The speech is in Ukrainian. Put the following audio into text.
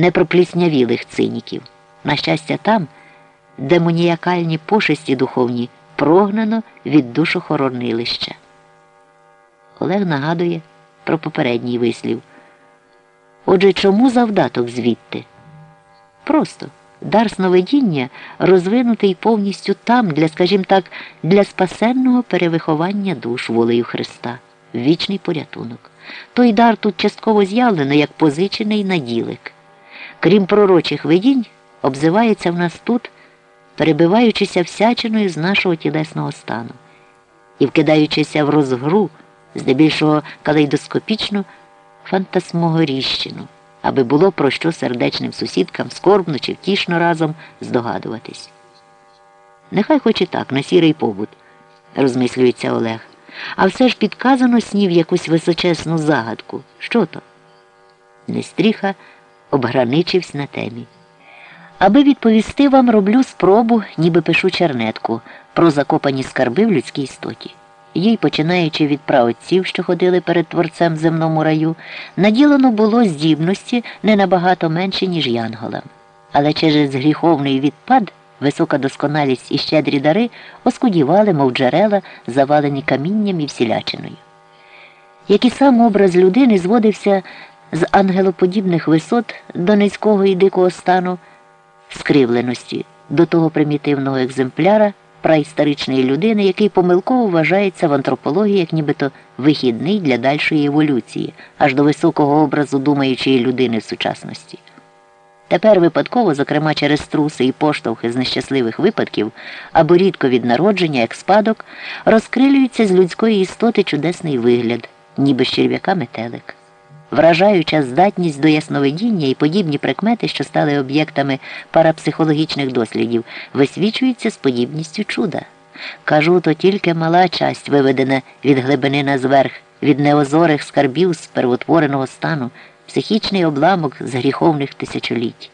непропліснявілих циніків. На щастя, там, де моніякальні пошесті духовні прогнано від душохоронилища. Олег нагадує про попередній вислів. Отже, чому завдаток звідти? Просто дар сновидіння розвинутий повністю там, для, скажімо так, для спасенного перевиховання душ волею Христа, вічний порятунок. Той дар тут частково з'явлено як позичений наділик. Крім пророчих видінь, обзивається в нас тут, перебиваючися всячиною з нашого тілесного стану і вкидаючися в розгру, здебільшого калейдоскопічну фантасмогоріщину, аби було про що сердечним сусідкам скорбно чи втішно разом здогадуватись. Нехай хоч і так, на сірий побут, розмислюється Олег. А все ж підказано снів якусь височесну загадку. Що то? Нестріха обграничився на темі. Аби відповісти вам, роблю спробу, ніби пишу чернетку про закопані скарби в людській істоті. Їй, починаючи від праотців, що ходили перед творцем земному раю, наділено було здібності не набагато менше, ніж янголам. Але через гріховний відпад висока досконалість і щедрі дари оскудівали, мов джерела, завалені камінням і всілячиною. Як і сам образ людини зводився з ангелоподібних висот до низького і дикого стану скривленості, до того примітивного екземпляра праісторичної людини, який помилково вважається в антропології як нібито вихідний для дальшої еволюції, аж до високого образу думаючої людини в сучасності. Тепер випадково, зокрема через труси і поштовхи з нещасливих випадків або рідко від народження, як спадок, розкрилюється з людської істоти чудесний вигляд, ніби з черв'яка метелик. Вражаюча здатність до ясновидіння і подібні прикмети, що стали об'єктами парапсихологічних дослідів, висвічуються з подібністю чуда. Кажу, то тільки мала часть виведена від глибини на зверх, від неозорих скарбів з первотвореного стану, психічний обламок з гріховних тисячоліть.